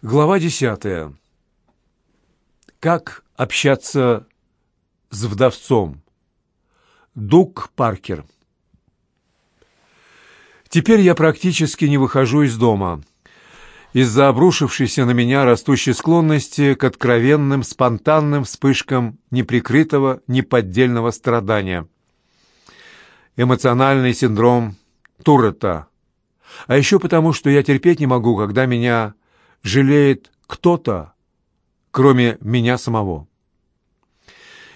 Глава десятая. Как общаться с вдовцом? Дуг Паркер. Теперь я практически не выхожу из дома из-за обрушившейся на меня растущей склонности к откровенным, спонтанным вспышкам неприкрытого, неподдельного страдания. Эмоциональный синдром Туретта. А еще потому, что я терпеть не могу, когда меня жалеет кто-то, кроме меня самого.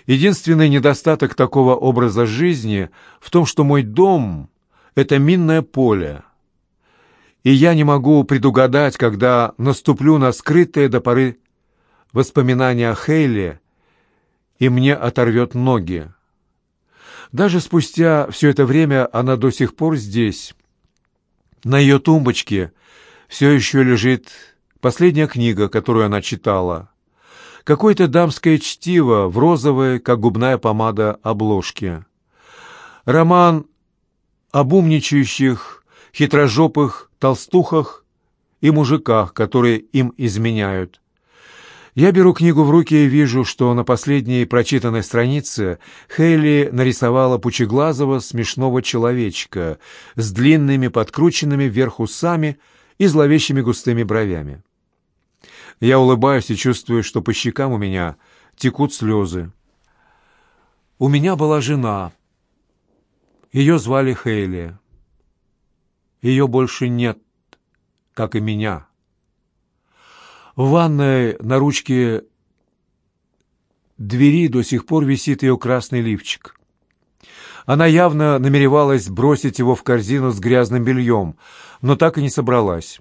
Единственный недостаток такого образа жизни в том, что мой дом — это минное поле, и я не могу предугадать, когда наступлю на скрытые до поры воспоминания о Хейле, и мне оторвет ноги. Даже спустя все это время она до сих пор здесь. На ее тумбочке все еще лежит Последняя книга, которую она читала. Какое-то дамское чтиво в розовой, как губная помада, обложке. Роман об умничающих, хитрожопых толстухах и мужиках, которые им изменяют. Я беру книгу в руки и вижу, что на последней прочитанной странице Хейли нарисовала пучеглазого смешного человечка с длинными подкрученными вверх усами и зловещими густыми бровями. Я улыбаюсь и чувствую, что по щекам у меня текут слезы. У меня была жена. Ее звали Хейли. Ее больше нет, как и меня. В ванной на ручке двери до сих пор висит ее красный лифчик. Она явно намеревалась бросить его в корзину с грязным бельем, но так и не собралась.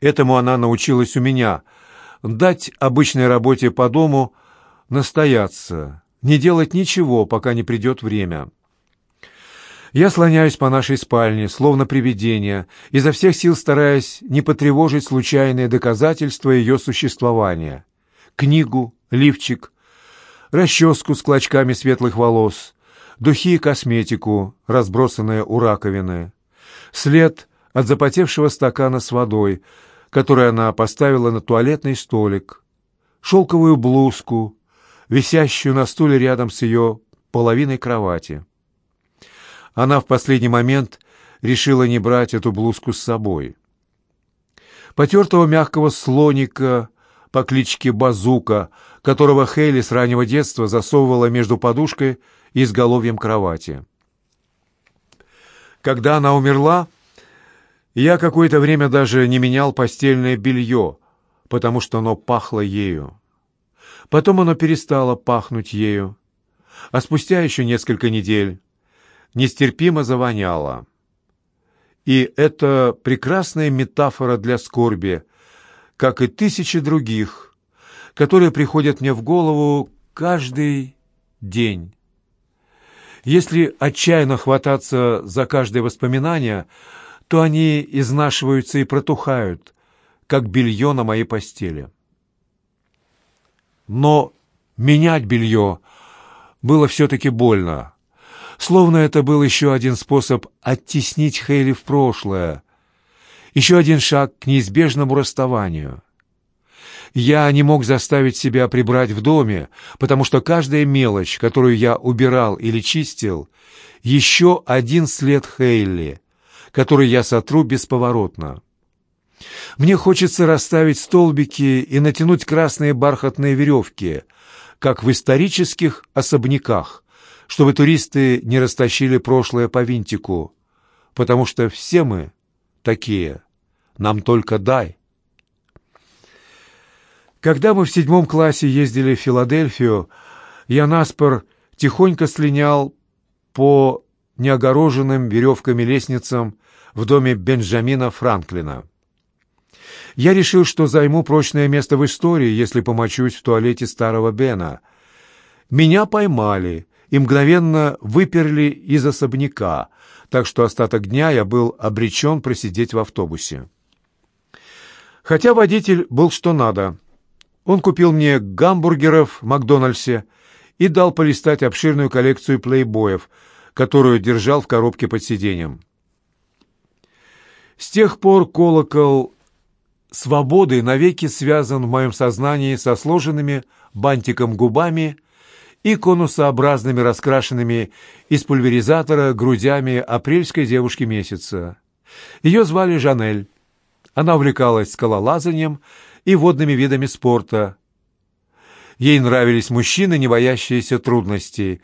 Этому она научилась у меня. Дать обычной работе по дому настояться, не делать ничего, пока не придет время. Я слоняюсь по нашей спальне, словно привидение, изо всех сил стараясь не потревожить случайные доказательства ее существования. Книгу, лифчик, расческу с клочками светлых волос, духи и косметику, разбросанные у раковины, след от запотевшего стакана с водой, который она поставила на туалетный столик, шелковую блузку, висящую на стуле рядом с ее половиной кровати. Она в последний момент решила не брать эту блузку с собой. Потертого мягкого слоника по кличке Базука, которого Хейли с раннего детства засовывала между подушкой и изголовьем кровати. Когда она умерла, я какое-то время даже не менял постельное белье, потому что оно пахло ею. Потом оно перестало пахнуть ею, а спустя еще несколько недель нестерпимо завоняло. И это прекрасная метафора для скорби, как и тысячи других, которые приходят мне в голову каждый день. Если отчаянно хвататься за каждое воспоминание – то они изнашиваются и протухают, как белье на моей постели. Но менять белье было все-таки больно, словно это был еще один способ оттеснить Хейли в прошлое, еще один шаг к неизбежному расставанию. Я не мог заставить себя прибрать в доме, потому что каждая мелочь, которую я убирал или чистил, еще один след Хейли — который я сотру бесповоротно. Мне хочется расставить столбики и натянуть красные бархатные веревки, как в исторических особняках, чтобы туристы не растащили прошлое по винтику, потому что все мы такие, нам только дай. Когда мы в седьмом классе ездили в Филадельфию, я наспор тихонько слинял по неогороженным веревками лестницам в доме Бенджамина Франклина. Я решил, что займу прочное место в истории, если помочусь в туалете старого Бена. Меня поймали и мгновенно выперли из особняка, так что остаток дня я был обречен просидеть в автобусе. Хотя водитель был что надо. Он купил мне гамбургеров в Макдональдсе и дал полистать обширную коллекцию плейбоев, которую держал в коробке под сиденьем. С тех пор колокол свободы навеки связан в моем сознании со сложенными бантиком губами и конусообразными раскрашенными из пульверизатора грудями апрельской девушки месяца. Ее звали Жанель. Она увлекалась скалолазанием и водными видами спорта. Ей нравились мужчины, не боящиеся трудностей.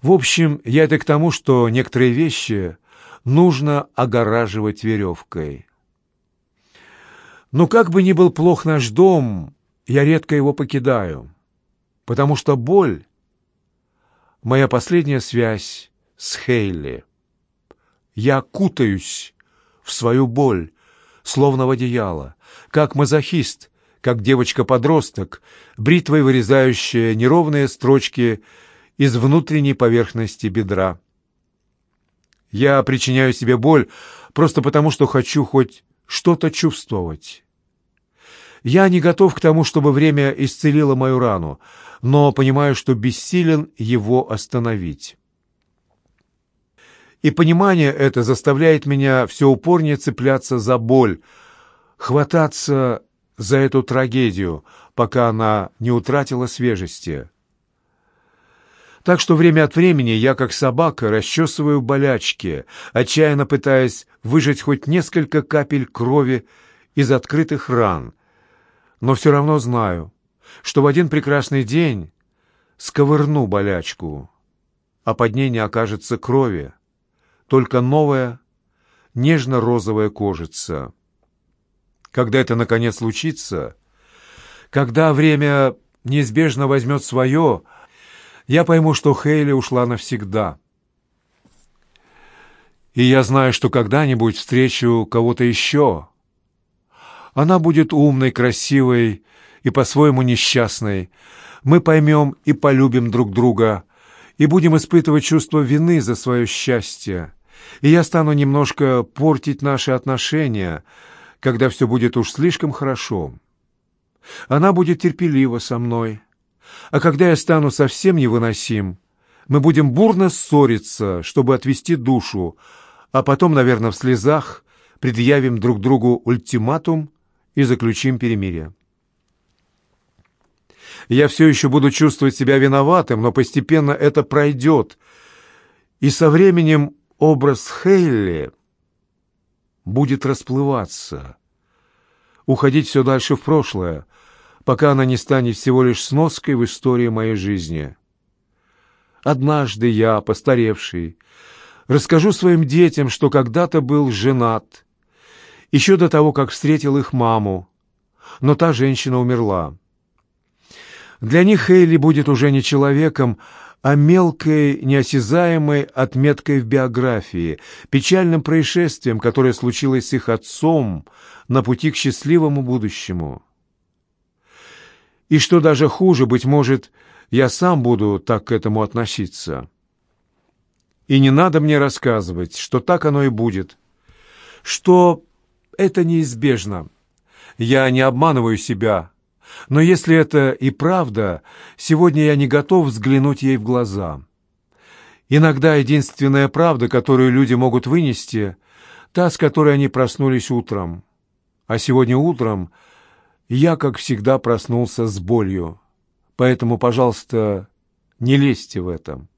В общем, я это к тому, что некоторые вещи нужно огораживать веревкой. Но как бы ни был плох наш дом, я редко его покидаю, потому что боль — моя последняя связь с Хейли. Я кутаюсь в свою боль, словно в одеяло, как мазохист, как девочка-подросток, бритвой вырезающая неровные строчки из внутренней поверхности бедра. Я причиняю себе боль просто потому, что хочу хоть что-то чувствовать. Я не готов к тому, чтобы время исцелило мою рану, но понимаю, что бессилен его остановить. И понимание это заставляет меня все упорнее цепляться за боль, хвататься за эту трагедию, пока она не утратила свежести. Так что время от времени я, как собака, расчесываю болячки, отчаянно пытаясь выжать хоть несколько капель крови из открытых ран. Но все равно знаю, что в один прекрасный день сковырну болячку, а под ней не окажется крови, только новая нежно-розовая кожица. Когда это, наконец, случится, когда время неизбежно возьмет свое — я пойму, что Хейли ушла навсегда. И я знаю, что когда-нибудь встречу кого-то еще. Она будет умной, красивой и по-своему несчастной. Мы поймем и полюбим друг друга, и будем испытывать чувство вины за свое счастье. И я стану немножко портить наши отношения, когда все будет уж слишком хорошо. Она будет терпелива со мной, а когда я стану совсем невыносим, мы будем бурно ссориться, чтобы отвести душу, а потом, наверное, в слезах предъявим друг другу ультиматум и заключим перемирие. Я все еще буду чувствовать себя виноватым, но постепенно это пройдет, и со временем образ Хейли будет расплываться, уходить все дальше в прошлое, пока она не станет всего лишь сноской в истории моей жизни. Однажды я, постаревший, расскажу своим детям, что когда-то был женат, еще до того, как встретил их маму, но та женщина умерла. Для них Хейли будет уже не человеком, а мелкой, неосязаемой отметкой в биографии, печальным происшествием, которое случилось с их отцом на пути к счастливому будущему. И что даже хуже, быть может, я сам буду так к этому относиться. И не надо мне рассказывать, что так оно и будет, что это неизбежно. Я не обманываю себя, но если это и правда, сегодня я не готов взглянуть ей в глаза. Иногда единственная правда, которую люди могут вынести, та, с которой они проснулись утром. А сегодня утром я, как всегда, проснулся с болью. Поэтому, пожалуйста, не лезьте в этом.